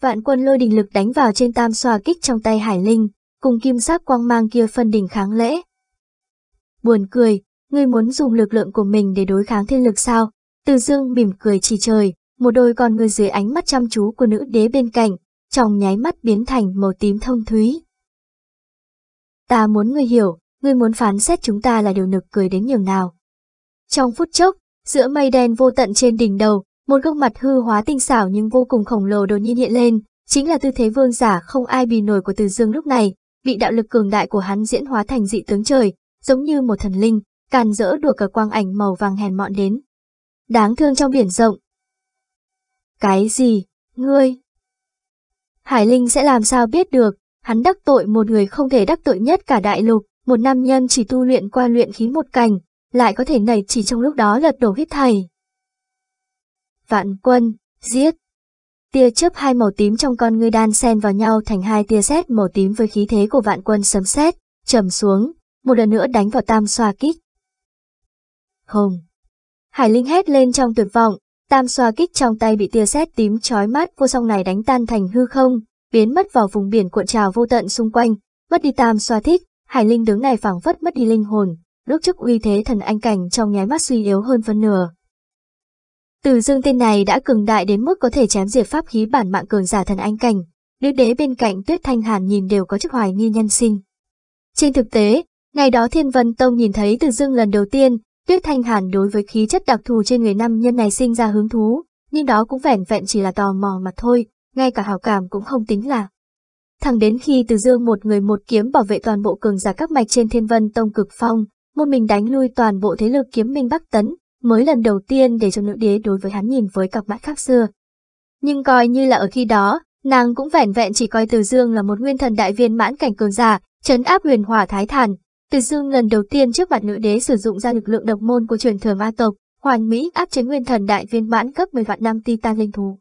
vạn quân lôi đình lực đánh vào trên tam xoa kích trong tay Hải Linh, cùng kim sắc quang mang kia phân đỉnh kháng lễ. Buồn cười, ngươi muốn dùng lực lượng của mình để đối kháng thiên lực sao? Từ dương mỉm cười chỉ trời, một đôi con ngươi dưới ánh mắt chăm chú của nữ đế bên cạnh, trong nháy mắt biến thành màu tím thông thúy. Ta muốn ngươi hiểu, ngươi muốn phán xét chúng ta là điều nực cười đến nhường nào. Trong phút chốc, giữa mây đen vô tận trên đỉnh đầu, một gương mặt hư hóa tinh xảo nhưng vô cùng khổng lồ đột nhiên hiện lên, chính là tư thế vương giả không ai bì nổi của Từ Dương lúc này, bị đạo lực cường đại của hắn diễn hóa thành dị tướng trời, giống như một thần linh, càn rỡ đùa cả quang ảnh màu vàng hèn mọn đến. Đáng thương trong biển rộng. Cái gì? Ngươi? Hải Linh sẽ làm sao biết được, hắn đắc tội một người không thể đắc tội nhất cả đại lục, một nam nhân chỉ tu luyện qua luyện khí một cành, lại có thể nảy chỉ trong lúc đó lật đổ hết thầy. Vạn quân, giết. Tia chớp hai màu tím trong con ngươi đan xen vào nhau thành hai tia sét màu tím với khí thế của vạn quân sấm sét, trầm xuống, một lần nữa đánh vào tam xoa kích. Hùng. Hải Linh hét lên trong tuyệt vọng, tam xoa kích trong tay bị tia sét tím chói mắt vô song này đánh tan thành hư không, biến mất vào vùng biển cuộn trào vô tận xung quanh, mất đi tam xoa thích, Hải Linh đứng này phảng phất mất đi linh hồn, lúc trước uy thế thần anh cảnh trong nháy mắt suy yếu hơn phân nửa. Từ dương tên này đã cường đại đến mức có thể chém diệt pháp khí bản mạng cường giả thần anh cảnh, nữ đế bên cạnh tuyết thanh hàn nhìn đều có chút hoài nghi nhân sinh. Trên thực tế, ngày đó Thiên Vân Tông nhìn thấy từ dương lần đầu tiên, tuyết thanh hàn đối với khí chất đặc thù trên người nam nhân này sinh ra hứng thú, nhưng đó cũng vẻn vẹn chỉ là tò mò mà thôi, ngay cả hảo cảm cũng không tính là. Thẳng đến khi từ dương một người một kiếm bảo vệ toàn bộ cường giả các mạch trên Thiên Vân Tông cực phong, một mình đánh lui toàn bộ thế lực kiếm minh Bắc Tấn, mới lần đầu tiên để cho nữ đế đối với hắn nhìn với cặp mắt khác xưa. Nhưng coi như là ở khi đó, nàng cũng vẻn vẹn chỉ coi Từ Dương là một nguyên thần đại viên mãn cảnh cường giả, trấn áp huyền hỏa thái thản. Từ Dương lần đầu tiên trước mặt nữ đế sử dụng ra lực lượng độc môn của truyền thừa ma tộc, hoàn mỹ áp chế nguyên thần đại viên mãn cấp 10 vạn năm titan linh thú.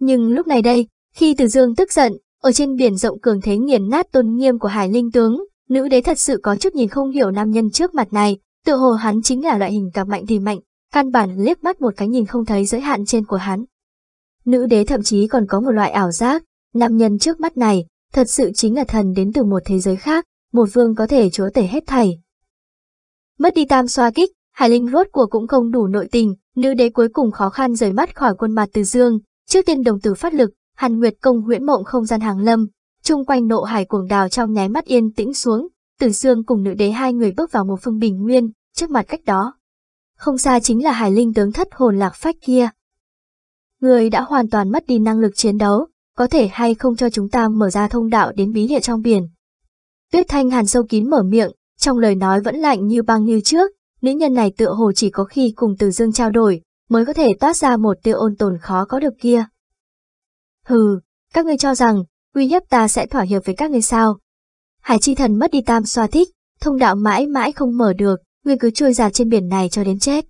Nhưng lúc này đây, khi Từ Dương tức giận, ở trên biển rộng cường thế nghiền nát tôn nghiêm của Hải Linh tướng, nữ đế thật sự có chút nhìn không hiểu nam nhân trước mặt này, tự hồ hắn chính là loại hình càng mạnh thì mạnh, căn bản liếc mắt một cái nhìn không thấy giới hạn trên của hắn. Nữ đế thậm chí còn có một loại ảo giác, nam nhân trước mắt này, thật sự chính là thần đến từ một thế giới khác, một vương có thể chúa tể hết thảy. Mất đi tam xoa kích, Hải Linh rốt của cũng không đủ nội tình, nữ đế cuối cùng khó khăn rời mắt khỏi quân mặt từ dương, trước tiên đồng tử phát lực, Hàn Nguyệt công huyễn mộng không gian hàng lâm, chung quanh nộ hải cuồng đào trong nháy mắt yên tĩnh xuống, từ Dương cùng nữ đế hai người bước vào một phương bình nguyên, trước mặt cách đó. Không xa chính là hải linh tướng thất hồn lạc phách kia. Người đã hoàn toàn mất đi năng lực chiến đấu, có thể hay không cho chúng ta mở ra thông đạo đến bí địa trong biển. Tuyết thanh hàn sâu kín mở miệng, trong lời nói vẫn lạnh như băng như trước, nữ nhân này tựa hồ chỉ có khi cùng Từ Dương trao đổi, mới có thể toát ra một tiêu ôn tồn khó có được kia. Hừ, các ngươi cho rằng, uy hiếp ta sẽ thỏa hiệp với các ngươi sao? Hải chi thần mất đi tam xoa thích, thông đạo mãi mãi không mở được, ngươi cứ trôi giạt trên biển này cho đến chết.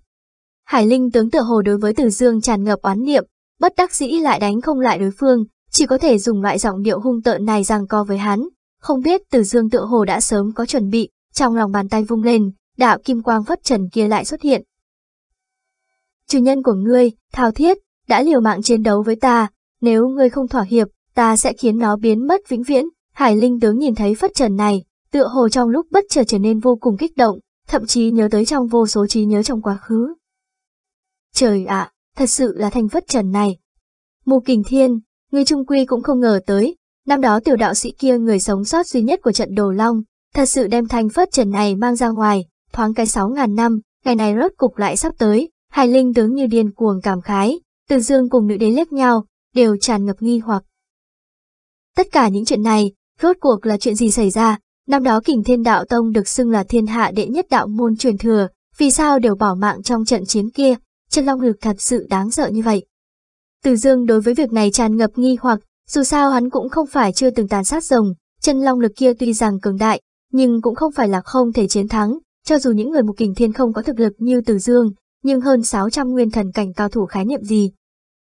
Hải linh tướng tựa hồ đối với Tử Dương tràn ngập oán niệm, bất đắc dĩ lại đánh không lại đối phương, chỉ có thể dùng loại giọng điệu hung tợn này giằng co với hắn. Không biết Tử Dương tựa hồ đã sớm có chuẩn bị, trong lòng bàn tay vung lên, đạo kim quang phất trần kia lại xuất hiện. Chủ nhân của ngươi, Thao Thiết, đã liều mạng chiến đấu với ta, nếu ngươi không thỏa hiệp, ta sẽ khiến nó biến mất vĩnh viễn. Hải Linh tướng nhìn thấy phất trần này, tựa hồ trong lúc bất chợt trở nên vô cùng kích động, thậm chí nhớ tới trong vô số trí nhớ trong quá khứ. Trời ạ, thật sự là thanh phất trần này. Mù kình thiên, người trung quy cũng không ngờ tới, năm đó tiểu đạo sĩ kia người sống sót duy nhất của trận đồ long, thật sự đem thanh phất trần này mang ra ngoài, thoáng cái sáu ngàn năm, ngày này rốt cục lại sắp tới, Hải Linh tướng như điên cuồng cảm khái, từ dương cùng nữ đế liếc nhau, đều tràn ngập nghi hoặc. Tất cả những chuyện này, rốt cuộc là chuyện gì xảy ra, năm đó kình thiên đạo tông được xưng là thiên hạ đệ nhất đạo môn truyền thừa, vì sao đều bỏ mạng trong trận chiến kia, chân long lực thật sự đáng sợ như vậy. Từ dương đối với việc này tràn ngập nghi hoặc, dù sao hắn cũng không phải chưa từng tàn sát rồng, chân long lực kia tuy rằng cường đại, nhưng cũng không phải là không thể chiến thắng, cho dù những người mục kình thiên không có thực lực như từ dương, nhưng hơn 600 nguyên thần cảnh cao thủ khái niệm gì,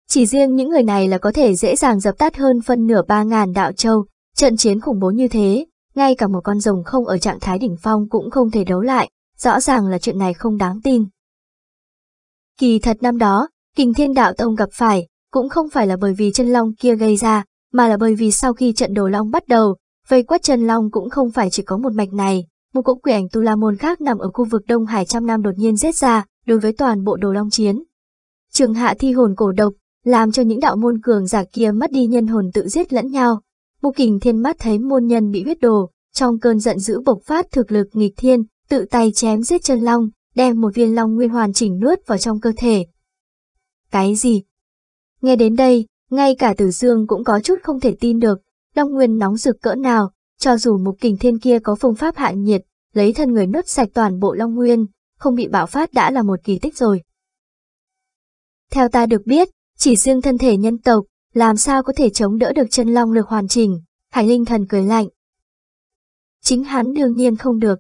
chỉ riêng những người này là có thể dễ dàng dập tắt hơn phân nửa ba ngàn đạo châu, trận chiến khủng bố như thế, ngay cả một con rồng không ở trạng thái đỉnh phong cũng không thể đấu lại, rõ ràng là chuyện này không đáng tin. Kỳ thật năm đó, Kình Thiên Đạo Tông gặp phải, cũng không phải là bởi vì chân long kia gây ra, mà là bởi vì sau khi trận đồ long bắt đầu, vây quất chân long cũng không phải chỉ có một mạch này, một cỗ quỷ ảnh tu la môn khác nằm ở khu vực Đông Hải trăm năm đột nhiên giết ra, đối với toàn bộ đồ long chiến. Trường hạ thi hồn cổ độc, làm cho những đạo môn cường giả kia mất đi nhân hồn tự giết lẫn nhau. Mục kình thiên mắt thấy môn nhân bị huyết đồ, trong cơn giận dữ bộc phát thực lực nghịch thiên, tự tay chém giết chân long, đem một viên long nguyên hoàn chỉnh nuốt vào trong cơ thể. Cái gì? Nghe đến đây, ngay cả Tử Dương cũng có chút không thể tin được, long nguyên nóng rực cỡ nào, cho dù mục kình thiên kia có phương pháp hạ nhiệt, lấy thân người nuốt sạch toàn bộ long nguyên, không bị bạo phát đã là một kỳ tích rồi. Theo ta được biết, chỉ riêng thân thể nhân tộc, làm sao có thể chống đỡ được chân long lực hoàn chỉnh, Hải Linh thần cười lạnh. Chính hắn đương nhiên không được.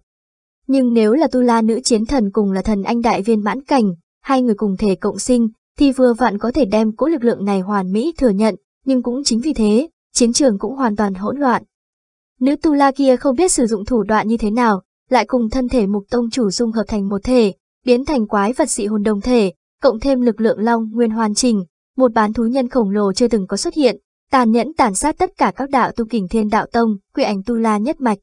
Nhưng nếu là Tu La nữ chiến thần cùng là thần anh đại viên mãn cảnh, hai người cùng thể cộng sinh, thì vừa vặn có thể đem cỗ lực lượng này hoàn mỹ thừa nhận, nhưng cũng chính vì thế, chiến trường cũng hoàn toàn hỗn loạn. Nữ Tu La kia không biết sử dụng thủ đoạn như thế nào, lại cùng thân thể mục tông chủ dung hợp thành một thể, biến thành quái vật dị hồn đồng thể, cộng thêm lực lượng long nguyên hoàn chỉnh, một bán thú nhân khổng lồ chưa từng có xuất hiện, tàn nhẫn tàn sát tất cả các đạo tu kình thiên đạo tông, quỷ ảnh tu la nhất mạch.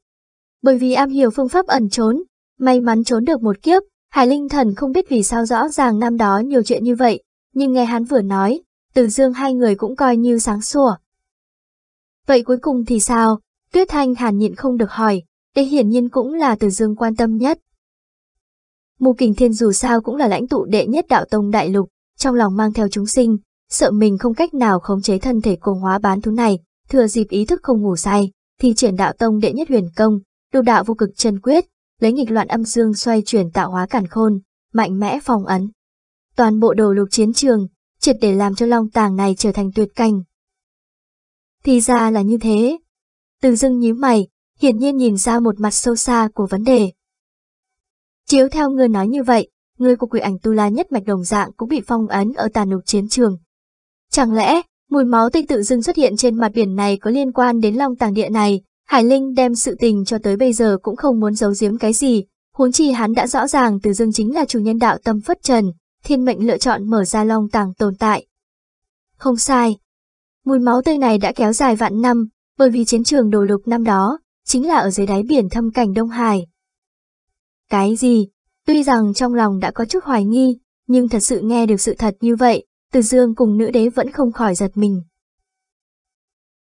Bởi vì am hiểu phương pháp ẩn trốn, may mắn trốn được một kiếp, Hải Linh Thần không biết vì sao rõ ràng năm đó nhiều chuyện như vậy, nhưng nghe hắn vừa nói, từ dương hai người cũng coi như sáng sủa. Vậy cuối cùng thì sao? Tuyết Thanh hàn nhịn không được hỏi, đây hiển nhiên cũng là từ dương quan tâm nhất. Mù Kình Thiên dù sao cũng là lãnh tụ đệ nhất đạo tông đại lục, trong lòng mang theo chúng sinh, sợ mình không cách nào khống chế thân thể cùng hóa bán thú này, thừa dịp ý thức không ngủ say, thì triển đạo tông đệ nhất huyền công, đồ đạo vô cực chân quyết, lấy nghịch loạn âm dương xoay chuyển tạo hóa cản khôn, mạnh mẽ phòng ấn. Toàn bộ đồ lục chiến trường, triệt để làm cho long tàng này trở thành tuyệt cảnh. Thì ra là như thế. Từ dưng nhíu mày, hiển nhiên nhìn ra một mặt sâu xa của vấn đề. Chiếu theo ngươi nói như vậy, người của quỷ ảnh tu la nhất mạch đồng dạng cũng bị phong ấn ở tàn lục chiến trường. Chẳng lẽ, mùi máu tinh tự dưng xuất hiện trên mặt biển này có liên quan đến long tàng địa này, Hải Linh đem sự tình cho tới bây giờ cũng không muốn giấu giếm cái gì, huống chi hắn đã rõ ràng từ dưng chính là chủ nhân đạo tâm phất trần, thiên mệnh lựa chọn mở ra long tàng tồn tại. Không sai. Mùi máu tươi này đã kéo dài vạn năm, bởi vì chiến trường đồ lục năm đó, chính là ở dưới đáy biển thâm cảnh Đông Hải. Cái gì? Tuy rằng trong lòng đã có chút hoài nghi, nhưng thật sự nghe được sự thật như vậy, từ dương cùng nữ đế vẫn không khỏi giật mình.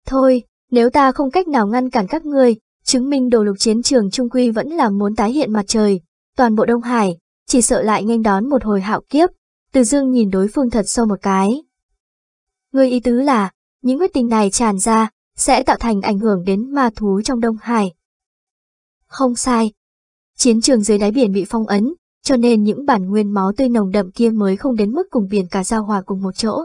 Thôi, nếu ta không cách nào ngăn cản các ngươi, chứng minh đồ lục chiến trường trung quy vẫn là muốn tái hiện mặt trời, toàn bộ Đông Hải, chỉ sợ lại nghênh đón một hồi hạo kiếp, từ dương nhìn đối phương thật sâu một cái. Ngươi ý tứ là, những huyết tình này tràn ra, sẽ tạo thành ảnh hưởng đến ma thú trong Đông Hải. Không sai. Chiến trường dưới đáy biển bị phong ấn, cho nên những bản nguyên máu tươi nồng đậm kia mới không đến mức cùng biển cả giao hòa cùng một chỗ.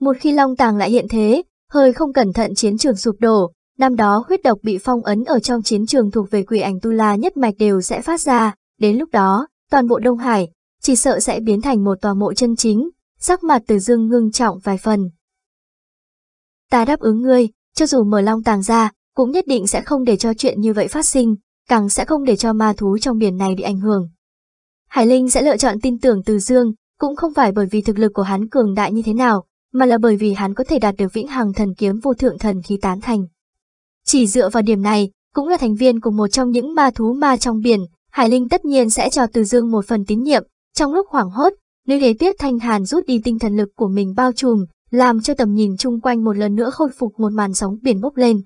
Một khi Long Tàng lại hiện thế, hơi không cẩn thận chiến trường sụp đổ, năm đó huyết độc bị phong ấn ở trong chiến trường thuộc về quỷ ảnh tu la nhất mạch đều sẽ phát ra, đến lúc đó, toàn bộ Đông Hải, chỉ sợ sẽ biến thành một tòa mộ chân chính, sắc mặt từ dương ngưng trọng vài phần. Ta đáp ứng ngươi, cho dù mở long tàng ra, cũng nhất định sẽ không để cho chuyện như vậy phát sinh, càng sẽ không để cho ma thú trong biển này bị ảnh hưởng. Hải Linh sẽ lựa chọn tin tưởng Từ Dương, cũng không phải bởi vì thực lực của hắn cường đại như thế nào, mà là bởi vì hắn có thể đạt được vĩnh hằng thần kiếm vô thượng thần khí tán thành. Chỉ dựa vào điểm này, cũng là thành viên của một trong những ma thú ma trong biển, Hải Linh tất nhiên sẽ cho Từ Dương một phần tín nhiệm. Trong lúc hoảng hốt, nữ đế Tuyết Thanh Hàn rút đi tinh thần lực của mình bao trùm, làm cho tầm nhìn chung quanh một lần nữa khôi phục một màn sóng biển bốc lên.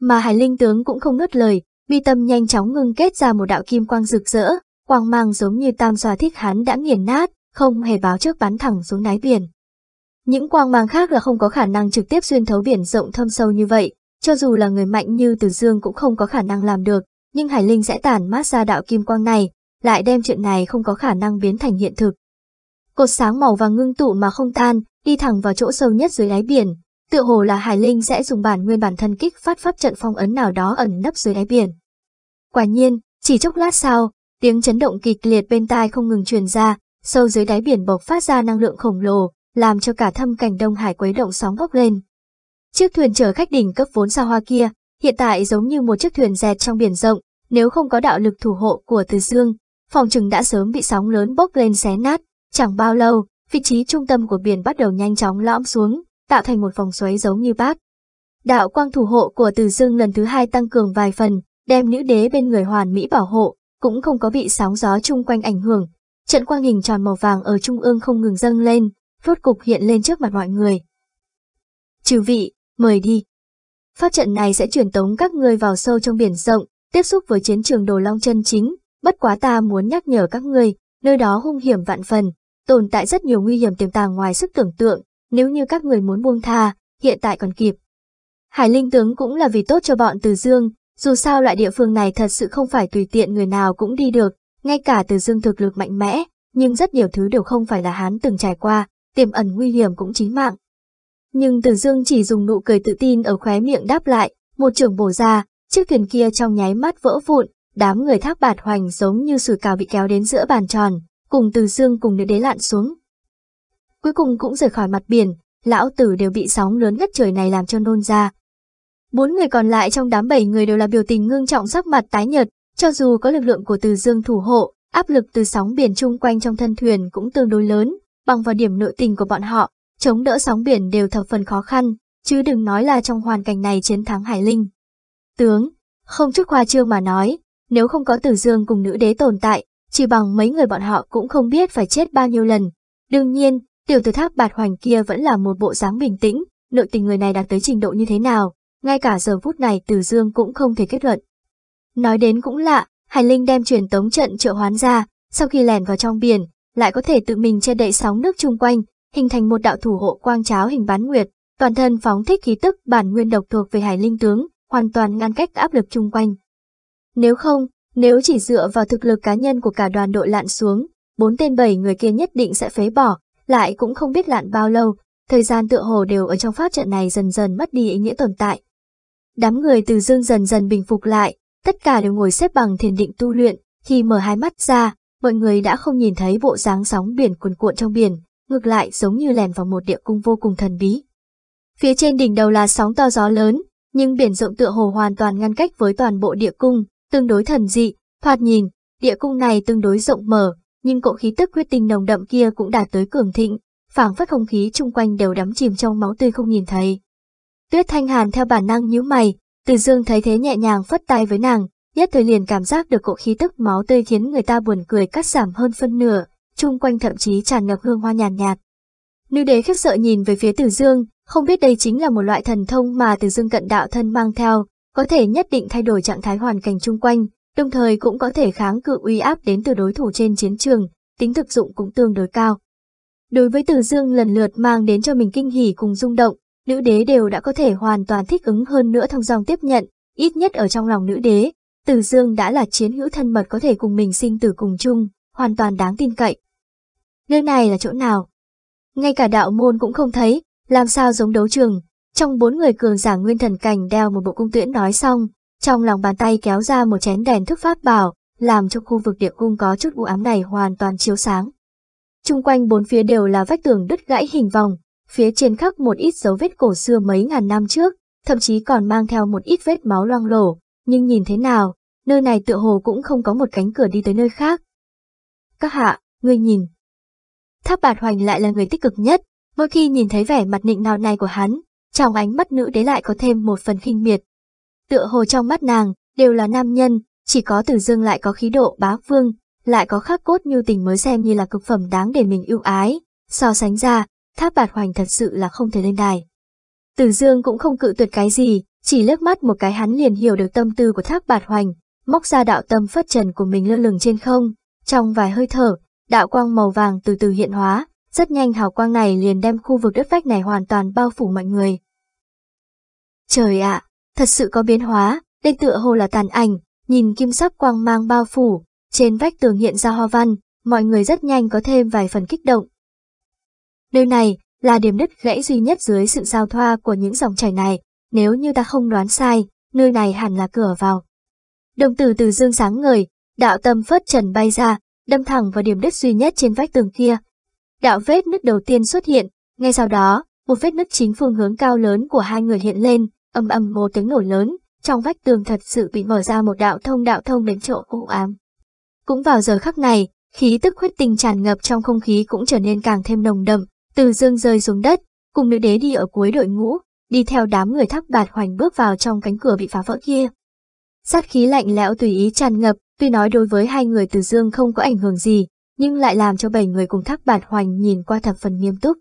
Mà Hải Linh tướng cũng không nứt lời, mi tâm nhanh chóng ngưng kết ra một đạo kim quang rực rỡ, quang mang giống như tam xoa thích hắn đã nghiền nát, không hề báo trước bắn thẳng xuống đáy biển. Những quang mang khác là không có khả năng trực tiếp xuyên thấu biển rộng thâm sâu như vậy, cho dù là người mạnh như Từ Dương cũng không có khả năng làm được, nhưng Hải Linh sẽ tản mát ra đạo kim quang này, lại đem chuyện này không có khả năng biến thành hiện thực. Cột sáng màu vàng ngưng tụ mà không tan, đi thẳng vào chỗ sâu nhất dưới đáy biển, tựa hồ là Hải Linh sẽ dùng bản nguyên bản thân kích phát pháp trận phong ấn nào đó ẩn nấp dưới đáy biển. Quả nhiên, chỉ chốc lát sau, tiếng chấn động kịch liệt bên tai không ngừng truyền ra, sâu dưới đáy biển bộc phát ra năng lượng khổng lồ, làm cho cả thâm cảnh Đông Hải quấy động sóng bốc lên. Chiếc thuyền chở khách đỉnh cấp vốn xa hoa kia, hiện tại giống như một chiếc thuyền dẹt trong biển rộng, nếu không có đạo lực thủ hộ của Từ Dương, phòng trừng đã sớm bị sóng lớn bốc lên xé nát, chẳng bao lâu, vị trí trung tâm của biển bắt đầu nhanh chóng lõm xuống, tạo thành một vòng xoáy giống như bát. Đạo quang thủ hộ của Từ Dương lần thứ hai tăng cường vài phần, đem nữ đế bên người hoàn mỹ bảo hộ, cũng không có bị sóng gió chung quanh ảnh hưởng. Trận quang hình tròn màu vàng ở trung ương không ngừng dâng lên, rốt cục hiện lên trước mặt mọi người. Chư vị, mời đi. Pháp trận này sẽ truyền tống các ngươi vào sâu trong biển rộng, tiếp xúc với chiến trường đồ long chân chính, bất quá ta muốn nhắc nhở các ngươi, nơi đó hung hiểm vạn phần, tồn tại rất nhiều nguy hiểm tiềm tàng ngoài sức tưởng tượng, nếu như các người muốn buông tha, hiện tại còn kịp. Hải Linh tướng cũng là vì tốt cho bọn Từ Dương, dù sao loại địa phương này thật sự không phải tùy tiện người nào cũng đi được, ngay cả Từ Dương thực lực mạnh mẽ, nhưng rất nhiều thứ đều không phải là hắn từng trải qua, tiềm ẩn nguy hiểm cũng chính mạng. Nhưng Từ Dương chỉ dùng nụ cười tự tin ở khóe miệng đáp lại, một trường bổ ra, chiếc thuyền kia trong nháy mắt vỡ vụn, đám người thác bạt hoành giống như sủi cào bị kéo đến giữa bàn tròn, cùng Từ Dương cùng nữ đế lạn xuống. Cuối cùng cũng rời khỏi mặt biển, lão tử đều bị sóng lớn ngất trời này làm cho nôn ra. Bốn người còn lại trong đám bảy người đều là biểu tình ngưng trọng sắc mặt tái nhợt, cho dù có lực lượng của Từ Dương thủ hộ, áp lực từ sóng biển chung quanh trong thân thuyền cũng tương đối lớn, bằng vào điểm nội tình của bọn họ, chống đỡ sóng biển đều thập phần khó khăn, chứ đừng nói là trong hoàn cảnh này chiến thắng Hải Linh. Tướng, không chút khoa trương mà nói, nếu không có Tử Dương cùng nữ đế tồn tại, chỉ bằng mấy người bọn họ cũng không biết phải chết bao nhiêu lần. Đương nhiên, tiểu tử tháp bạt hoành kia vẫn là một bộ dáng bình tĩnh, nội tình người này đạt tới trình độ như thế nào, ngay cả giờ phút này Tử Dương cũng không thể kết luận. Nói đến cũng lạ, Hải Linh đem truyền tống trận triệu hoán ra, sau khi lèn vào trong biển, lại có thể tự mình che đậy sóng nước chung quanh, hình thành một đạo thủ hộ quang cháo hình bán nguyệt, toàn thân phóng thích khí tức bản nguyên độc thuộc về Hải Linh tướng, hoàn toàn ngăn cách áp lực chung quanh. Nếu không, nếu chỉ dựa vào thực lực cá nhân của cả đoàn đội lặn xuống, bốn tên bảy người kia nhất định sẽ phế bỏ, lại cũng không biết lặn bao lâu, thời gian tựa hồ đều ở trong pháp trận này dần dần mất đi ý nghĩa tồn tại. Đám người từ dương dần dần bình phục lại, tất cả đều ngồi xếp bằng thiền định tu luyện, khi mở hai mắt ra, mọi người đã không nhìn thấy bộ dáng sóng biển cuồn cuộn trong biển, ngược lại giống như lèn vào một địa cung vô cùng thần bí. Phía trên đỉnh đầu là sóng to gió lớn, nhưng biển rộng tựa hồ hoàn toàn ngăn cách với toàn bộ địa cung, tương đối thần dị, thoạt nhìn, địa cung này tương đối rộng mở, nhưng cỗ khí tức huyết tinh nồng đậm kia cũng đạt tới cường thịnh, phảng phất không khí chung quanh đều đắm chìm trong máu tươi không nhìn thấy. Tuyết Thanh Hàn theo bản năng nhíu mày, Từ Dương thấy thế nhẹ nhàng phất tay với nàng, nhất thời liền cảm giác được cỗ khí tức máu tươi khiến người ta buồn cười cắt giảm hơn phân nửa, chung quanh thậm chí tràn ngập hương hoa nhàn nhạt, nhạt. Nữ đế khiếp sợ nhìn về phía Từ Dương, không biết đây chính là một loại thần thông mà Từ Dương cận đạo thân mang theo, có thể nhất định thay đổi trạng thái hoàn cảnh chung quanh, đồng thời cũng có thể kháng cự uy áp đến từ đối thủ trên chiến trường, tính thực dụng cũng tương đối cao. Đối với Từ Dương lần lượt mang đến cho mình kinh hỉ cùng rung động, nữ đế đều đã có thể hoàn toàn thích ứng hơn nữa thông dòng tiếp nhận, ít nhất ở trong lòng nữ đế, Từ Dương đã là chiến hữu thân mật có thể cùng mình sinh tử cùng chung, hoàn toàn đáng tin cậy. Nơi này là chỗ nào? Ngay cả đạo môn cũng không thấy, làm sao giống đấu trường. Trong bốn người cường giả nguyên thần cảnh đeo một bộ cung tuyễn nói xong, trong lòng bàn tay kéo ra một chén đèn thức pháp bảo, làm cho khu vực địa cung có chút u ám này hoàn toàn chiếu sáng. Trung quanh bốn phía đều là vách tường đứt gãy hình vòng, phía trên khắc một ít dấu vết cổ xưa mấy ngàn năm trước, thậm chí còn mang theo một ít vết máu loang lổ, nhưng nhìn thế nào, nơi này tựa hồ cũng không có một cánh cửa đi tới nơi khác. Các hạ, ngươi nhìn. Tháp bạt hoành lại là người tích cực nhất, mỗi khi nhìn thấy vẻ mặt nịnh nào này của hắn, trong ánh mắt nữ đế lại có thêm một phần khinh miệt. Tựa hồ trong mắt nàng, đều là nam nhân, chỉ có tử dương lại có khí độ bá vương, lại có khắc cốt như tình mới xem như là cực phẩm đáng để mình yêu ái. So sánh ra, tháp bạt hoành thật sự là không thể lên đài. Tử dương cũng không cự tuyệt cái gì, chỉ lướt mắt một cái hắn liền hiểu được tâm tư của tháp bạt hoành, móc ra đạo tâm phất trần của mình lơ lửng trên không, trong vài hơi thở, đạo quang màu vàng từ từ hiện hóa, rất nhanh hào quang này liền đem khu vực đất vách này hoàn toàn bao phủ mọi người. Trời ạ, thật sự có biến hóa, đây tựa hồ là tàn ảnh, nhìn kim sắc quang mang bao phủ, trên vách tường hiện ra hoa văn, mọi người rất nhanh có thêm vài phần kích động. Nơi này là điểm đứt gãy duy nhất dưới sự giao thoa của những dòng chảy này, nếu như ta không đoán sai, nơi này hẳn là cửa vào. Đồng tử từ dương sáng ngời, đạo tâm phất trần bay ra, đâm thẳng vào điểm đứt duy nhất trên vách tường kia. Đạo vết nứt đầu tiên xuất hiện, ngay sau đó, một vết nứt chính phương hướng cao lớn của hai người hiện lên, âm âm một tiếng nổ lớn, trong vách tường thật sự bị mở ra một đạo thông đạo thông đến chỗ u ám. Cũng vào giờ khắc này, khí tức huyết tinh tràn ngập trong không khí cũng trở nên càng thêm nồng đậm, từ dương rơi xuống đất, cùng nữ đế đi ở cuối đội ngũ, đi theo đám người thác bạt hoành bước vào trong cánh cửa bị phá vỡ kia. Sát khí lạnh lẽo tùy ý tràn ngập, tuy nói đối với hai người từ dương không có ảnh hưởng gì, nhưng lại làm cho bảy người cùng thác bạt hoành nhìn qua thập phần nghiêm túc.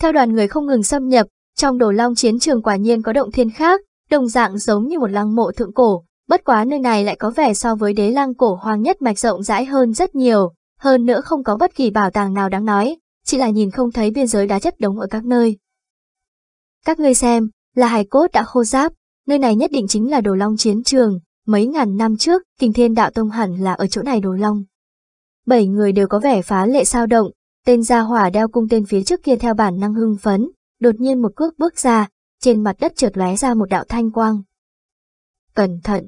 Theo đoàn người không ngừng xâm nhập, trong đồ long chiến trường quả nhiên có động thiên khác, đồng dạng giống như một lăng mộ thượng cổ, bất quá nơi này lại có vẻ so với đế lăng cổ hoang nhất mạch rộng rãi hơn rất nhiều, hơn nữa không có bất kỳ bảo tàng nào đáng nói, chỉ là nhìn không thấy biên giới đá chất đống ở các nơi. Các ngươi xem, là hải cốt đã khô giáp, nơi này nhất định chính là đồ long chiến trường, mấy ngàn năm trước, kinh thiên đạo tông hẳn là ở chỗ này đồ long. Bảy người đều có vẻ phá lệ sao động, tên gia hỏa đeo cung tên phía trước kia theo bản năng hưng phấn, đột nhiên một cước bước ra, trên mặt đất trượt lóe ra một đạo thanh quang. Cẩn thận!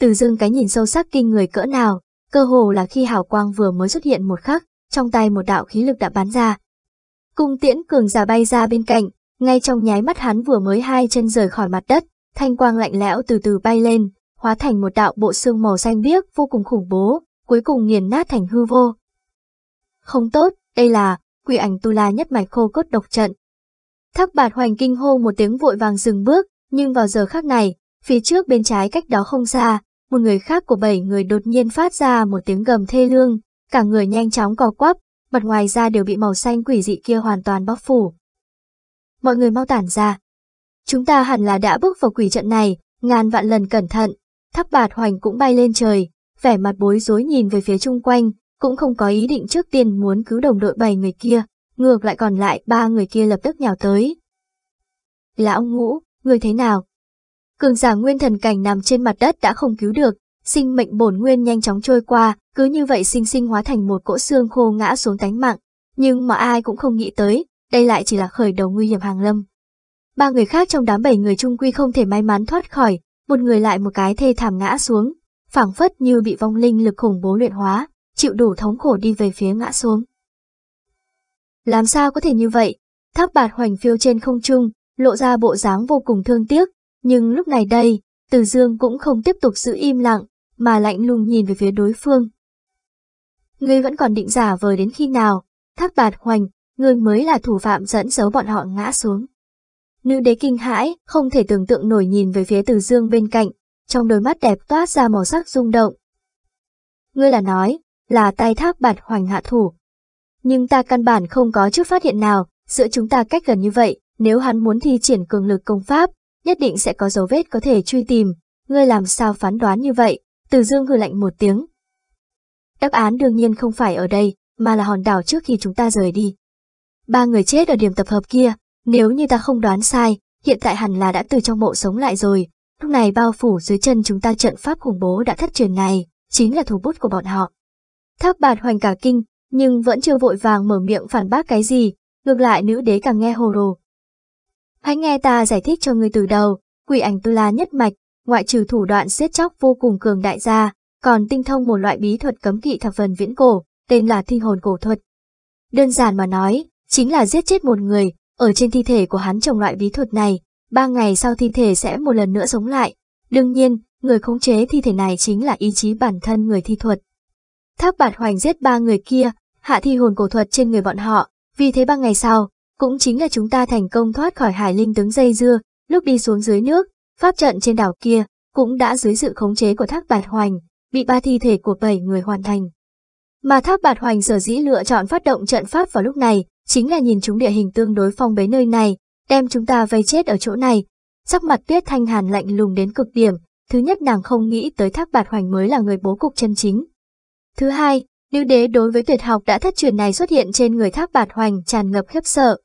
Từ dưng cái nhìn sâu sắc kinh người cỡ nào, cơ hồ là khi hào quang vừa mới xuất hiện một khắc, trong tay một đạo khí lực đã bắn ra. Cung tiễn cường giả bay ra bên cạnh, ngay trong nháy mắt hắn vừa mới hai chân rời khỏi mặt đất, thanh quang lạnh lẽo từ từ bay lên, hóa thành một đạo bộ xương màu xanh biếc vô cùng khủng bố, cuối cùng nghiền nát thành hư vô. Không tốt, đây là quỷ ảnh tu la nhất mạch khô cốt độc trận. Thác bạt hoành kinh hô một tiếng vội vàng dừng bước, nhưng vào giờ khác này, phía trước bên trái cách đó không xa, một người khác của bảy người đột nhiên phát ra một tiếng gầm thê lương, cả người nhanh chóng co quắp, mặt ngoài da đều bị màu xanh quỷ dị kia hoàn toàn bóc phủ. Mọi người mau tản ra. Chúng ta hẳn là đã bước vào quỷ trận này, ngàn vạn lần cẩn thận, tháp bạt hoành cũng bay lên trời, vẻ mặt bối rối nhìn về phía chung quanh, cũng không có ý định trước tiên muốn cứu đồng đội bảy người kia, ngược lại còn lại ba người kia lập tức nhào tới. Lão ngũ, người thế nào? Cường giả nguyên thần cảnh nằm trên mặt đất đã không cứu được, sinh mệnh bổn nguyên nhanh chóng trôi qua, cứ như vậy sinh sinh hóa thành một cỗ xương khô ngã xuống tánh mạng. Nhưng mà ai cũng không nghĩ tới, đây lại chỉ là khởi đầu nguy hiểm hàng lâm. Ba người khác trong đám bảy người trung quy không thể may mắn thoát khỏi, một người lại một cái thê thảm ngã xuống, phảng phất như bị vong linh lực khủng bố luyện hóa, chịu đủ thống khổ đi về phía ngã xuống. Làm sao có thể như vậy? Tháp bạt hoành phiêu trên không trung, lộ ra bộ dáng vô cùng thương tiếc, nhưng lúc này đây, Từ Dương cũng không tiếp tục giữ im lặng, mà lạnh lùng nhìn về phía đối phương. Ngươi vẫn còn định giả vờ đến khi nào? Tháp bạt hoành, ngươi mới là thủ phạm dẫn dấu bọn họ ngã xuống. Nữ đế kinh hãi, không thể tưởng tượng nổi nhìn về phía Từ Dương bên cạnh, trong đôi mắt đẹp toát ra màu sắc rung động. Ngươi là nói, là tay tháp bạt hoành hạ thủ. Nhưng ta căn bản không có chút phát hiện nào, giữa chúng ta cách gần như vậy, nếu hắn muốn thi triển cường lực công pháp, nhất định sẽ có dấu vết có thể truy tìm. Ngươi làm sao phán đoán như vậy? Từ dương hừ lạnh một tiếng. Đáp án đương nhiên không phải ở đây, mà là hòn đảo trước khi chúng ta rời đi. Ba người chết ở điểm tập hợp kia, nếu như ta không đoán sai, hiện tại hẳn là đã từ trong mộ sống lại rồi. Lúc này bao phủ dưới chân chúng ta trận pháp khủng bố đã thất truyền này, chính là thủ bút của bọn họ. Thác bạt hoành cả kinh, nhưng vẫn chưa vội vàng mở miệng phản bác cái gì, ngược lại nữ đế càng nghe hồ đồ. Hãy nghe ta giải thích cho người từ đầu, quỷ ảnh tu la nhất mạch, ngoại trừ thủ đoạn siết chóc vô cùng cường đại ra, còn tinh thông một loại bí thuật cấm kỵ thập phần viễn cổ, tên là thi hồn cổ thuật. Đơn giản mà nói, chính là giết chết một người, ở trên thi thể của hắn trồng loại bí thuật này, ba ngày sau thi thể sẽ một lần nữa sống lại. Đương nhiên, người khống chế thi thể này chính là ý chí bản thân người thi thuật. Thác bạt hoành giết ba người kia, hạ thi hồn cổ thuật trên người bọn họ, vì thế ba ngày sau, cũng chính là chúng ta thành công thoát khỏi hải linh tướng dây dưa, lúc đi xuống dưới nước, pháp trận trên đảo kia, cũng đã dưới sự khống chế của thác bạt hoành, bị ba thi thể của bảy người hoàn thành. Mà thác bạt hoành sở dĩ lựa chọn phát động trận pháp vào lúc này, chính là nhìn chúng địa hình tương đối phong bế nơi này, đem chúng ta vây chết ở chỗ này. Sắc mặt tuyết thanh hàn lạnh lùng đến cực điểm, thứ nhất nàng không nghĩ tới thác bạt hoành mới là người bố cục chân chính. Thứ hai, nữ đế đối với tuyệt học đã thất truyền này xuất hiện trên người thác bạt hoành tràn ngập khiếp sợ.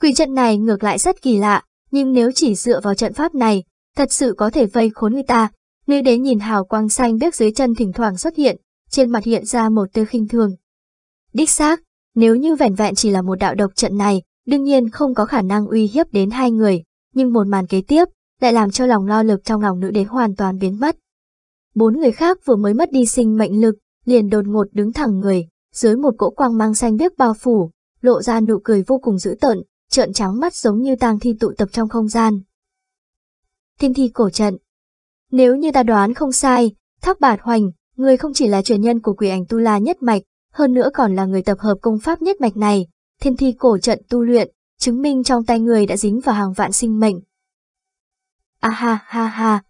Quỷ trận này ngược lại rất kỳ lạ, nhưng nếu chỉ dựa vào trận pháp này, thật sự có thể vây khốn người ta. Nữ đế nhìn hào quang xanh biếc dưới chân thỉnh thoảng xuất hiện, trên mặt hiện ra một tia khinh thường. Đích xác, nếu như vẻn vẹn chỉ là một đạo độc trận này, đương nhiên không có khả năng uy hiếp đến hai người, nhưng một màn kế tiếp lại làm cho lòng lo lực trong lòng nữ đế hoàn toàn biến mất. Bốn người khác vừa mới mất đi sinh mệnh lực, liền đột ngột đứng thẳng người, dưới một cỗ quang mang xanh biếc bao phủ, lộ ra nụ cười vô cùng dữ tợn, trợn trắng mắt giống như tang thi tụ tập trong không gian. Thiên thi cổ trận Nếu như ta đoán không sai, Thác Bạt Hoành, người không chỉ là truyền nhân của quỷ ảnh Tu La nhất mạch, hơn nữa còn là người tập hợp công pháp nhất mạch này, thiên thi cổ trận tu luyện, chứng minh trong tay người đã dính vào hàng vạn sinh mệnh. A ha ha ha.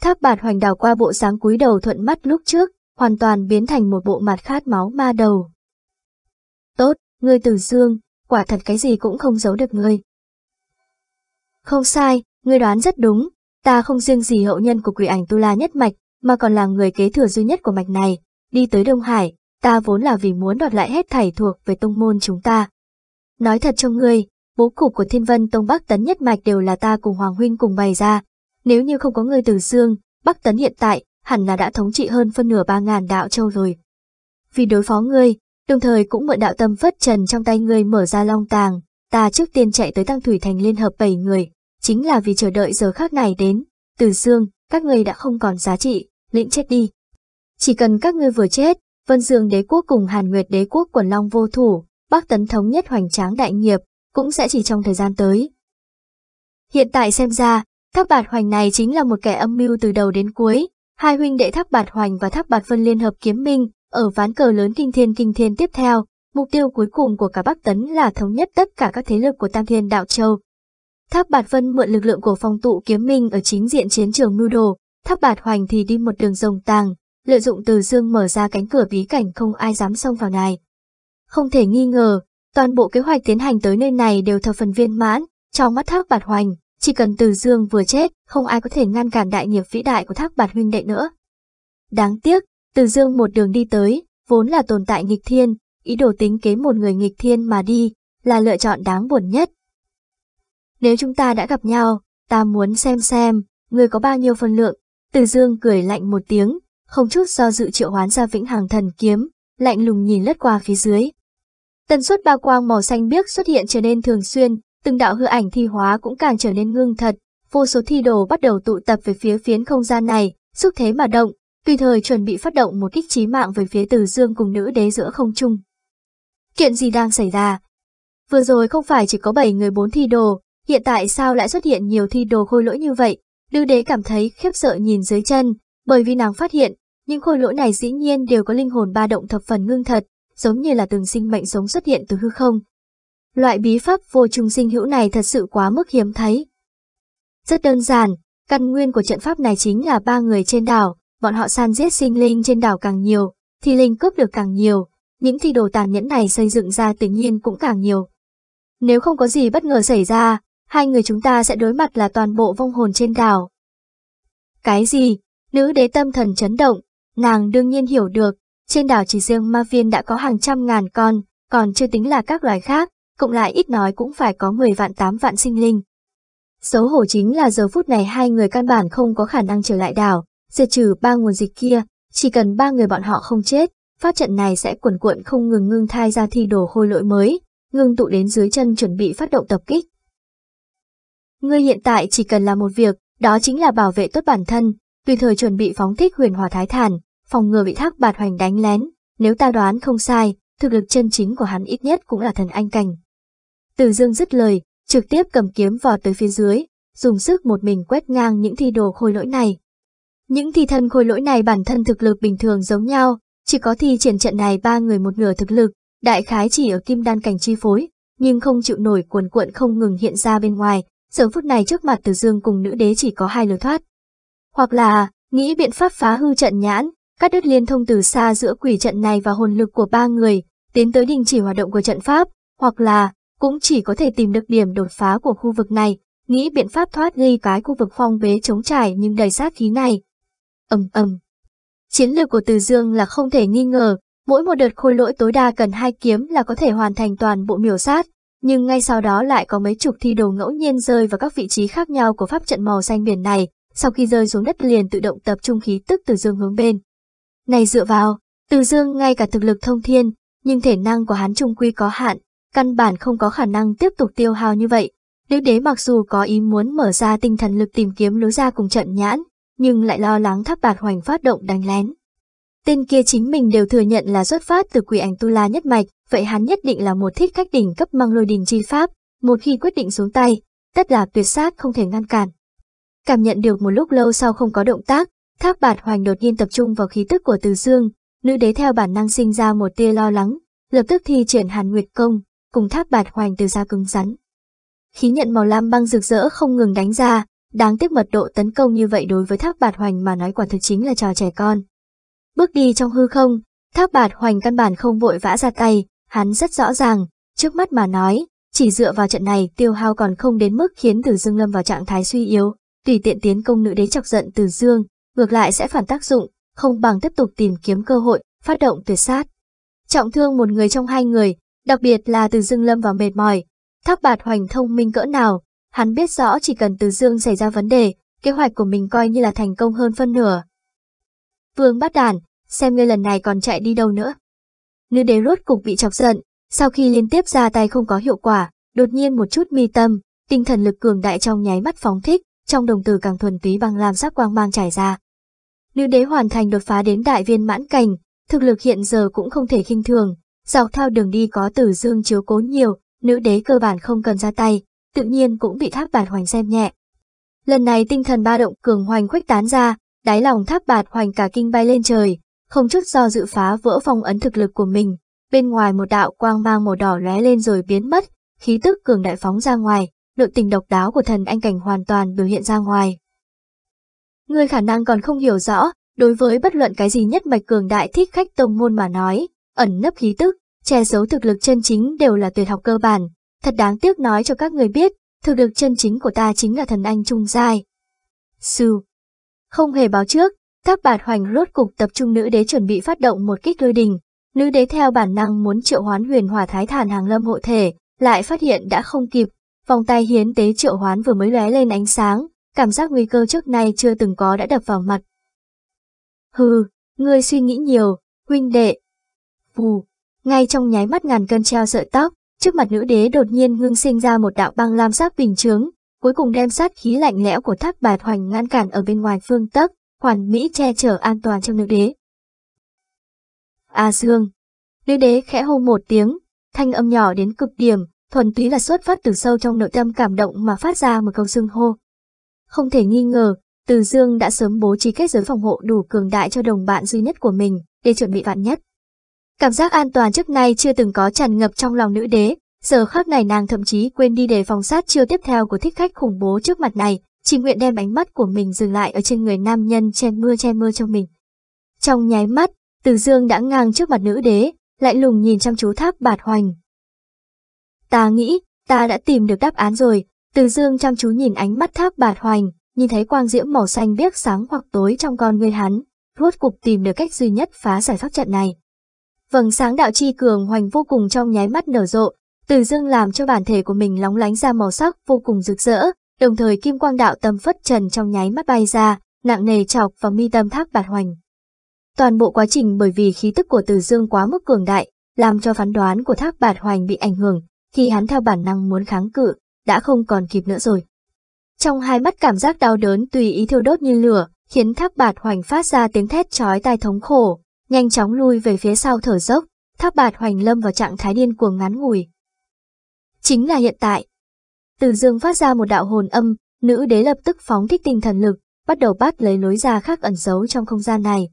Tháp bạt hoành đào qua bộ sáng cúi đầu thuận mắt lúc trước, hoàn toàn biến thành một bộ mặt khát máu ma đầu. Tốt, ngươi từ dương, quả thật cái gì cũng không giấu được ngươi. Không sai, ngươi đoán rất đúng, ta không riêng gì hậu nhân của quỷ ảnh tu la nhất mạch, mà còn là người kế thừa duy nhất của mạch này, đi tới Đông Hải, ta vốn là vì muốn đoạt lại hết thảy thuộc về tông môn chúng ta. Nói thật cho ngươi, bố cục của Thiên Vân Tông Bắc Tấn nhất mạch đều là ta cùng Hoàng Huynh cùng bày ra. Nếu như không có ngươi từ xương, Bắc Tấn hiện tại hẳn là đã thống trị hơn phân nửa ba ngàn đạo châu rồi. Vì đối phó ngươi, đồng thời cũng mượn đạo tâm phất trần trong tay ngươi mở ra long tàng, ta trước tiên chạy tới Tăng Thủy Thành liên hợp bảy người, chính là vì chờ đợi giờ khác này đến. Từ xương, các ngươi đã không còn giá trị, lĩnh chết đi. Chỉ cần các ngươi vừa chết, Vân Dương đế quốc cùng Hàn Nguyệt đế quốc quần long vô thủ, Bắc Tấn thống nhất hoành tráng đại nghiệp, cũng sẽ chỉ trong thời gian tới. Hiện tại xem ra, Tháp Bạt Hoành này chính là một kẻ âm mưu từ đầu đến cuối. Hai huynh đệ Tháp Bạt Hoành và Tháp Bạt Vân liên hợp kiếm minh, ở ván cờ lớn kinh thiên kinh thiên tiếp theo, mục tiêu cuối cùng của cả Bắc Tấn là thống nhất tất cả các thế lực của Tam Thiên Đạo Châu. Tháp Bạt Vân mượn lực lượng của phong tụ kiếm minh ở chính diện chiến trường mưu đồ, Tháp Bạt Hoành thì đi một đường rồng tàng, lợi dụng từ dương mở ra cánh cửa bí cảnh không ai dám xông vào này. Không thể nghi ngờ, toàn bộ kế hoạch tiến hành tới nơi này đều thập phần viên mãn, trong mắt Thác Bạt Hoành, chỉ cần Từ Dương vừa chết, không ai có thể ngăn cản đại nghiệp vĩ đại của Thác Bạt huynh đệ nữa. Đáng tiếc, từ Dương một đường đi tới, vốn là tồn tại nghịch thiên, ý đồ tính kế một người nghịch thiên mà đi, là lựa chọn đáng buồn nhất. Nếu chúng ta đã gặp nhau, ta muốn xem xem, người có bao nhiêu phần lượng. Từ Dương cười lạnh một tiếng, không chút do dự triệu hoán ra vĩnh hằng thần kiếm, lạnh lùng nhìn lướt qua phía dưới. Tần suất ba quang màu xanh biếc xuất hiện trở nên thường xuyên, từng đạo hư ảnh thi hóa cũng càng trở nên ngưng thật, vô số thi đồ bắt đầu tụ tập về phía phiến không gian này, xúc thế mà động, tùy thời chuẩn bị phát động một kích chí mạng về phía Từ Dương cùng nữ đế giữa không trung. Chuyện gì đang xảy ra? Vừa rồi không phải chỉ có 7 người bốn thi đồ, hiện tại sao lại xuất hiện nhiều thi đồ khôi lỗi như vậy? Nữ đế cảm thấy khiếp sợ nhìn dưới chân, bởi vì nàng phát hiện, những khôi lỗi này dĩ nhiên đều có linh hồn ba động thập phần ngưng thật, giống như là từng sinh mệnh sống xuất hiện từ hư không. Loại bí pháp vô trùng sinh hữu này thật sự quá mức hiếm thấy. Rất đơn giản, căn nguyên của trận pháp này chính là ba người trên đảo, bọn họ san giết sinh linh trên đảo càng nhiều, thì linh cướp được càng nhiều, những thi đồ tàn nhẫn này xây dựng ra tự nhiên cũng càng nhiều. Nếu không có gì bất ngờ xảy ra, hai người chúng ta sẽ đối mặt là toàn bộ vong hồn trên đảo. Cái gì? Nữ đế tâm thần chấn động, nàng đương nhiên hiểu được, trên đảo chỉ riêng ma viên đã có hàng trăm ngàn con, còn chưa tính là các loài khác, cộng lại ít nói cũng phải có 10 vạn 8 vạn sinh linh. Xấu hổ chính là giờ phút này hai người căn bản không có khả năng trở lại đảo, diệt trừ ba nguồn dịch kia, chỉ cần ba người bọn họ không chết, phát trận này sẽ cuồn cuộn không ngừng ngưng thai ra thi đồ khôi lỗi mới, ngưng tụ đến dưới chân chuẩn bị phát động tập kích. Ngươi hiện tại chỉ cần làm một việc, đó chính là bảo vệ tốt bản thân, tùy thời chuẩn bị phóng thích huyền hòa thái thản, phòng ngừa bị thác bạt hoành đánh lén, nếu ta đoán không sai, thực lực chân chính của hắn ít nhất cũng là thần anh cảnh. Từ dương dứt lời, trực tiếp cầm kiếm vọt tới phía dưới, dùng sức một mình quét ngang những thi đồ khôi lỗi này. Những thi thân khôi lỗi này bản thân thực lực bình thường giống nhau, chỉ có thi triển trận này ba người một nửa thực lực, đại khái chỉ ở kim đan cảnh chi phối, nhưng không chịu nổi cuồn cuộn không ngừng hiện ra bên ngoài, giờ phút này trước mặt Từ Dương cùng nữ đế chỉ có hai lối thoát. Hoặc là, nghĩ biện pháp phá hư trận nhãn, cắt đứt liên thông từ xa giữa quỷ trận này và hồn lực của ba người, tiến tới đình chỉ hoạt động của trận pháp, hoặc là, cũng chỉ có thể tìm được điểm đột phá của khu vực này, nghĩ biện pháp thoát ly cái khu vực phong bế chống trải nhưng đầy sát khí này ầm ầm. Chiến lược của Từ Dương là không thể nghi ngờ, mỗi một đợt khôi lỗi tối đa cần hai kiếm là có thể hoàn thành toàn bộ miểu sát, nhưng ngay sau đó lại có mấy chục thi đồ ngẫu nhiên rơi vào các vị trí khác nhau của pháp trận màu xanh biển này, sau khi rơi xuống đất liền tự động tập trung khí tức Từ Dương hướng bên. Này dựa vào, Từ Dương ngay cả thực lực thông thiên, nhưng thể năng của hắn trung quy có hạn, căn bản không có khả năng tiếp tục tiêu hao như vậy. Nữ đế mặc dù có ý muốn mở ra tinh thần lực tìm kiếm lối ra cùng trận nhãn, nhưng lại lo lắng tháp bạt hoành phát động đánh lén. Tên kia chính mình đều thừa nhận là xuất phát từ quỷ ảnh tu la nhất mạch, vậy hắn nhất định là một thích khách đỉnh cấp mang lôi đình chi pháp, một khi quyết định xuống tay, tất là tuyệt sát không thể ngăn cản. Cảm nhận được một lúc lâu sau không có động tác, tháp bạt hoành đột nhiên tập trung vào khí tức của từ dương, nữ đế theo bản năng sinh ra một tia lo lắng, lập tức thi triển hàn nguyệt công, cùng tháp bạt hoành từ xa cứng rắn. khí nhận màu lam băng rực rỡ không ngừng đánh ra, đáng tiếc mật độ tấn công như vậy đối với thác bạt hoành mà nói quả thực chính là trò trẻ con. Bước đi trong hư không, thác bạt hoành căn bản không vội vã ra tay, hắn rất rõ ràng, trước mắt mà nói, chỉ dựa vào trận này tiêu hao còn không đến mức khiến Từ Dương lâm vào trạng thái suy yếu, tùy tiện tiến công nữ đế chọc giận Từ Dương, ngược lại sẽ phản tác dụng, không bằng tiếp tục tìm kiếm cơ hội, phát động tuyệt sát. Trọng thương một người trong hai người, đặc biệt là Từ Dương lâm vào mệt mỏi, thác bạt hoành thông minh cỡ nào, hắn biết rõ chỉ cần Từ Dương xảy ra vấn đề, kế hoạch của mình coi như là thành công hơn phân nửa. Vương bắt đàn, xem ngươi lần này còn chạy đi đâu nữa. Nữ đế rốt cục bị chọc giận, sau khi liên tiếp ra tay không có hiệu quả, đột nhiên một chút mi tâm, tinh thần lực cường đại trong nháy mắt phóng thích, trong đồng tử càng thuần túy bằng lam sắc quang mang trải ra. Nữ đế hoàn thành đột phá đến đại viên mãn cảnh, thực lực hiện giờ cũng không thể khinh thường, dọc theo đường đi có tử dương chiếu cố nhiều, nữ đế cơ bản không cần ra tay, tự nhiên cũng bị tháp bạt hoành xem nhẹ. Lần này tinh thần ba động cường hoành khuếch tán ra, đáy lòng tháp bạt hoành cả kinh bay lên trời, không chút do dự phá vỡ phong ấn thực lực của mình, bên ngoài một đạo quang mang màu đỏ lóe lên rồi biến mất, khí tức cường đại phóng ra ngoài, nội tình độc đáo của thần anh cảnh hoàn toàn biểu hiện ra ngoài. Người khả năng còn không hiểu rõ, đối với bất luận cái gì nhất mạch cường đại thích khách tông môn mà nói, ẩn nấp khí tức, che giấu thực lực chân chính đều là tuyệt học cơ bản. Thật đáng tiếc nói cho các người biết, thực lực chân chính của ta chính là thần anh trung giai. Sư Không hề báo trước, các bạt hoành rốt cục tập trung nữ đế chuẩn bị phát động một kích lôi đình, Nữ đế theo bản năng muốn triệu hoán huyền hỏa thái thản hàng lâm hộ thể, lại phát hiện đã không kịp, vòng tay hiến tế triệu hoán vừa mới lóe lên ánh sáng, cảm giác nguy cơ trước nay chưa từng có đã đập vào mặt. Hừ, ngươi suy nghĩ nhiều, huynh đệ. Vù, ngay trong nháy mắt ngàn cân treo sợi tóc, trước mặt nữ đế đột nhiên ngưng sinh ra một đạo băng lam sắc bình chướng, cuối cùng đem sát khí lạnh lẽo của thác bạt hoành ngăn cản ở bên ngoài phương tấc, hoàn mỹ che chở an toàn cho nữ đế. A Dương. Nữ đế khẽ hô một tiếng, thanh âm nhỏ đến cực điểm, thuần túy là xuất phát từ sâu trong nội tâm cảm động mà phát ra một câu xưng hô. Không thể nghi ngờ, Từ Dương đã sớm bố trí kết giới phòng hộ đủ cường đại cho đồng bạn duy nhất của mình, để chuẩn bị vạn nhất. Cảm giác an toàn trước nay chưa từng có tràn ngập trong lòng nữ đế, giờ khắc này nàng thậm chí quên đi đề phòng sát chiêu tiếp theo của thích khách khủng bố trước mặt này, chỉ nguyện đem ánh mắt của mình dừng lại ở trên người nam nhân che mưa che mưa cho mình. Trong nháy mắt, từ dương đã ngang trước mặt nữ đế, lại lùng nhìn chăm chú tháp bạt hoành. Ta nghĩ, ta đã tìm được đáp án rồi, từ dương chăm chú nhìn ánh mắt tháp bạt hoành, nhìn thấy quang diễm màu xanh biếc sáng hoặc tối trong con người hắn, rốt cục tìm được cách duy nhất phá giải pháp trận này. Vầng sáng đạo chi cường hoành vô cùng trong nháy mắt nở rộ, từ dương làm cho bản thể của mình lóng lánh ra màu sắc vô cùng rực rỡ, đồng thời kim quang đạo tâm phất trần trong nháy mắt bay ra, nặng nề chọc vào mi tâm tháp bạt hoành. Toàn bộ quá trình bởi vì khí tức của Từ Dương quá mức cường đại, làm cho phán đoán của Thác Bạt Hoành bị ảnh hưởng, khi hắn theo bản năng muốn kháng cự, đã không còn kịp nữa rồi. Trong hai mắt cảm giác đau đớn tùy ý thiêu đốt như lửa, khiến Thác Bạt Hoành phát ra tiếng thét chói tai thống khổ, nhanh chóng lui về phía sau thở dốc, Thác Bạt Hoành lâm vào trạng thái điên cuồng ngắn ngủi. Chính là hiện tại. Từ Dương phát ra một đạo hồn âm, nữ đế lập tức phóng thích tinh thần lực, bắt đầu bắt lấy lối ra khác ẩn giấu trong không gian này.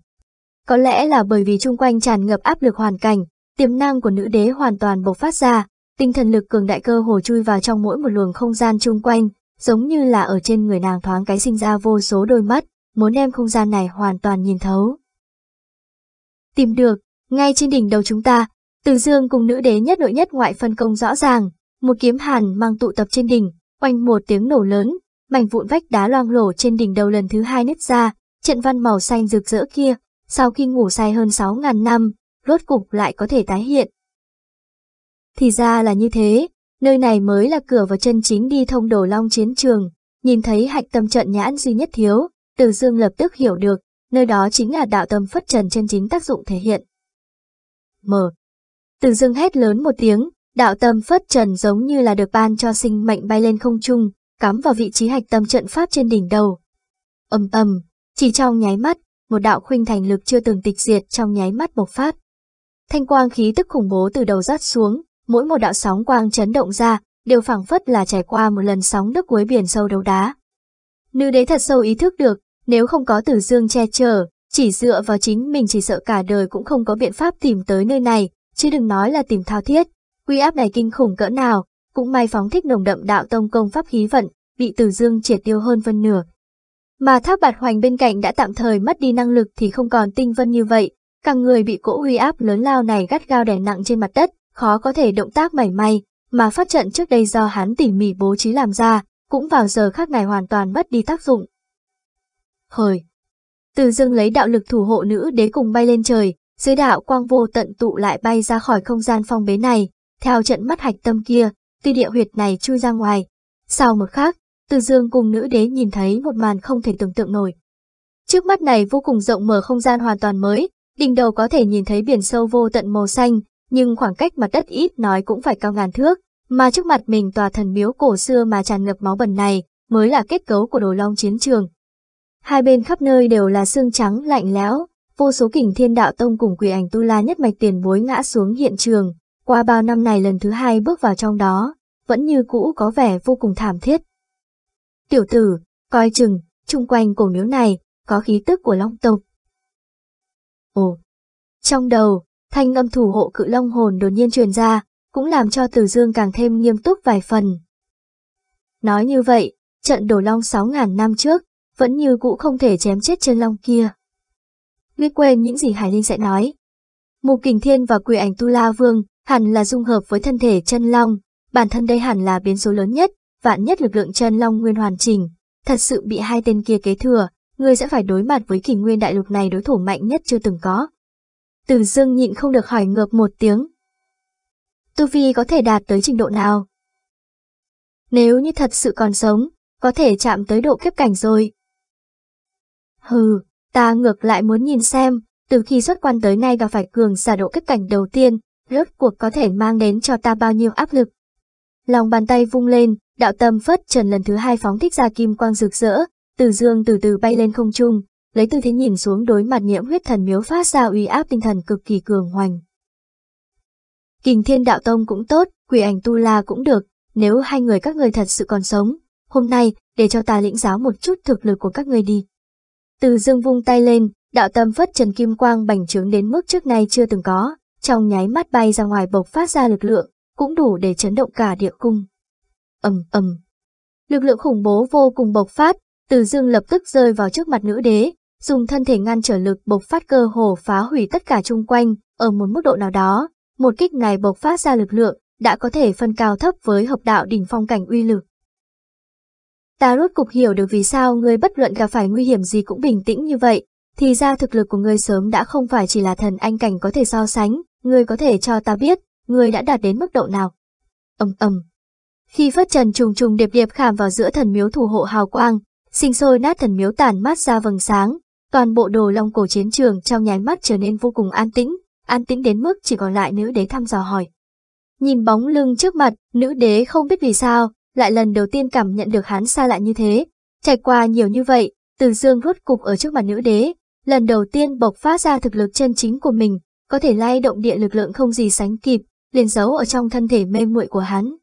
Có lẽ là bởi vì chung quanh tràn ngập áp lực hoàn cảnh, tiềm năng của nữ đế hoàn toàn bộc phát ra, tinh thần lực cường đại cơ hồ chui vào trong mỗi một luồng không gian chung quanh, giống như là ở trên người nàng thoáng cái sinh ra vô số đôi mắt, muốn đem không gian này hoàn toàn nhìn thấu. Tìm được, ngay trên đỉnh đầu chúng ta, Từ Dương cùng nữ đế nhất nội nhất ngoại phân công rõ ràng, một kiếm hàn mang tụ tập trên đỉnh, oanh một tiếng nổ lớn, mảnh vụn vách đá loang lổ trên đỉnh đầu lần thứ hai nứt ra, trận văn màu xanh rực rỡ kia, sau khi ngủ say hơn 6.000 năm, rốt cục lại có thể tái hiện. Thì ra là như thế, nơi này mới là cửa vào chân chính đi thông đổ long chiến trường, nhìn thấy hạch tâm trận nhãn duy nhất thiếu, từ dương lập tức hiểu được, nơi đó chính là đạo tâm phất trần chân chính tác dụng thể hiện. Mở. Từ dương hét lớn một tiếng, đạo tâm phất trần giống như là được ban cho sinh mệnh bay lên không trung, cắm vào vị trí hạch tâm trận pháp trên đỉnh đầu. Âm âm, chỉ trong nháy mắt, một đạo khuynh thành lực chưa từng tịch diệt trong nháy mắt bộc phát. Thanh quang khí tức khủng bố từ đầu rát xuống, mỗi một đạo sóng quang chấn động ra, đều phảng phất là trải qua một lần sóng nước cuối biển sâu đấu đá. Nữ đế thật sâu ý thức được, nếu không có tử dương che chở, chỉ dựa vào chính mình chỉ sợ cả đời cũng không có biện pháp tìm tới nơi này, chứ đừng nói là tìm thao thiết. Quy áp này kinh khủng cỡ nào, cũng may phóng thích nồng đậm đạo tông công pháp khí vận, bị Tử Dương triệt tiêu hơn phân nửa. Mà tháp bạt hoành bên cạnh đã tạm thời mất đi năng lực thì không còn tinh vân như vậy, càng người bị cỗ uy áp lớn lao này gắt gao đè nặng trên mặt đất, khó có thể động tác mảy may, mà phát trận trước đây do hắn tỉ mỉ bố trí làm ra, cũng vào giờ khác này hoàn toàn mất đi tác dụng. Hời! Từ dương lấy đạo lực thủ hộ nữ đế cùng bay lên trời, dưới đạo quang vô tận tụ lại bay ra khỏi không gian phong bế này, theo trận mắt hạch tâm kia, tuy địa huyệt này chui ra ngoài. Sau một khắc, từ dương cùng nữ đế nhìn thấy một màn không thể tưởng tượng nổi. Trước mắt này vô cùng rộng mở không gian hoàn toàn mới, đỉnh đầu có thể nhìn thấy biển sâu vô tận màu xanh, nhưng khoảng cách mặt đất ít nói cũng phải cao ngàn thước, mà trước mặt mình tòa thần miếu cổ xưa mà tràn ngập máu bẩn này mới là kết cấu của đồ long chiến trường. Hai bên khắp nơi đều là xương trắng lạnh lẽo, vô số kình thiên đạo tông cùng quỷ ảnh tu la nhất mạch tiền bối ngã xuống hiện trường, qua bao năm này lần thứ hai bước vào trong đó, vẫn như cũ có vẻ vô cùng thảm thiết. Tiểu tử, coi chừng, chung quanh cổ miếu này, có khí tức của long tộc. Ồ! Trong đầu, thanh âm thủ hộ cự long hồn đột nhiên truyền ra, cũng làm cho Từ Dương càng thêm nghiêm túc vài phần. Nói như vậy, trận đổ long 6.000 năm trước, vẫn như cũ không thể chém chết chân long kia. Biết quên những gì Hải Linh sẽ nói. Mục Kình Thiên và Quỷ Ảnh Tu La Vương hẳn là dung hợp với thân thể chân long, bản thân đây hẳn là biến số lớn nhất, vạn nhất lực lượng chân long nguyên hoàn chỉnh, thật sự bị hai tên kia kế thừa, người sẽ phải đối mặt với kỷ nguyên đại lục này đối thủ mạnh nhất chưa từng có. Từ dương nhịn không được hỏi ngược một tiếng. Tu Vi có thể đạt tới trình độ nào? Nếu như thật sự còn sống, có thể chạm tới độ kiếp cảnh rồi. Hừ, ta ngược lại muốn nhìn xem, từ khi xuất quan tới nay gặp phải cường giả độ kích cảnh đầu tiên, rốt cuộc có thể mang đến cho ta bao nhiêu áp lực. Lòng bàn tay vung lên, đạo tâm phất trần lần thứ hai phóng thích ra kim quang rực rỡ, từ dương từ từ bay lên không trung, lấy tư thế nhìn xuống đối mặt nhiễm huyết thần miếu phát ra uy áp tinh thần cực kỳ cường hoành. Kình thiên đạo tông cũng tốt, quỷ ảnh tu la cũng được, nếu hai người các người thật sự còn sống, hôm nay, để cho ta lĩnh giáo một chút thực lực của các người đi. Từ dương vung tay lên, đạo tâm phất trần kim quang bành trướng đến mức trước nay chưa từng có, trong nháy mắt bay ra ngoài bộc phát ra lực lượng, cũng đủ để chấn động cả địa cung. ầm ầm, lực lượng khủng bố vô cùng bộc phát, từ dương lập tức rơi vào trước mặt nữ đế, dùng thân thể ngăn trở lực bộc phát cơ hồ phá hủy tất cả chung quanh, ở một mức độ nào đó, một kích này bộc phát ra lực lượng, đã có thể phân cao thấp với hợp đạo đỉnh phong cảnh uy lực. Ta rốt cục hiểu được vì sao người bất luận gặp phải nguy hiểm gì cũng bình tĩnh như vậy, thì ra thực lực của người sớm đã không phải chỉ là thần anh cảnh có thể so sánh, người có thể cho ta biết, người đã đạt đến mức độ nào. Ầm ầm. Khi phất trần trùng trùng điệp điệp khảm vào giữa thần miếu thủ hộ hào quang, sinh sôi nát thần miếu tản mát ra vầng sáng, toàn bộ đồ long cổ chiến trường trong nháy mắt trở nên vô cùng an tĩnh, an tĩnh đến mức chỉ còn lại nữ đế thăm dò hỏi. Nhìn bóng lưng trước mặt, nữ đế không biết vì sao, lại lần đầu tiên cảm nhận được hắn xa lạ như thế. Trải qua nhiều như vậy, từ dương rốt cục ở trước mặt nữ đế, lần đầu tiên bộc phát ra thực lực chân chính của mình, có thể lay động địa lực lượng không gì sánh kịp, liền giấu ở trong thân thể mê muội của hắn.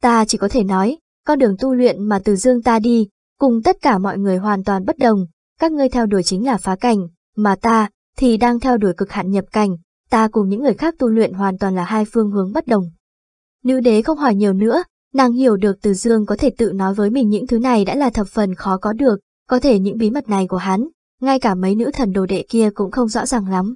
Ta chỉ có thể nói, con đường tu luyện mà từ dương ta đi, cùng tất cả mọi người hoàn toàn bất đồng, các ngươi theo đuổi chính là phá cảnh, mà ta, thì đang theo đuổi cực hạn nhập cảnh, ta cùng những người khác tu luyện hoàn toàn là hai phương hướng bất đồng. Nữ đế không hỏi nhiều nữa, nàng hiểu được từ dương có thể tự nói với mình những thứ này đã là thập phần khó có được, có thể những bí mật này của hắn, ngay cả mấy nữ thần đồ đệ kia cũng không rõ ràng lắm.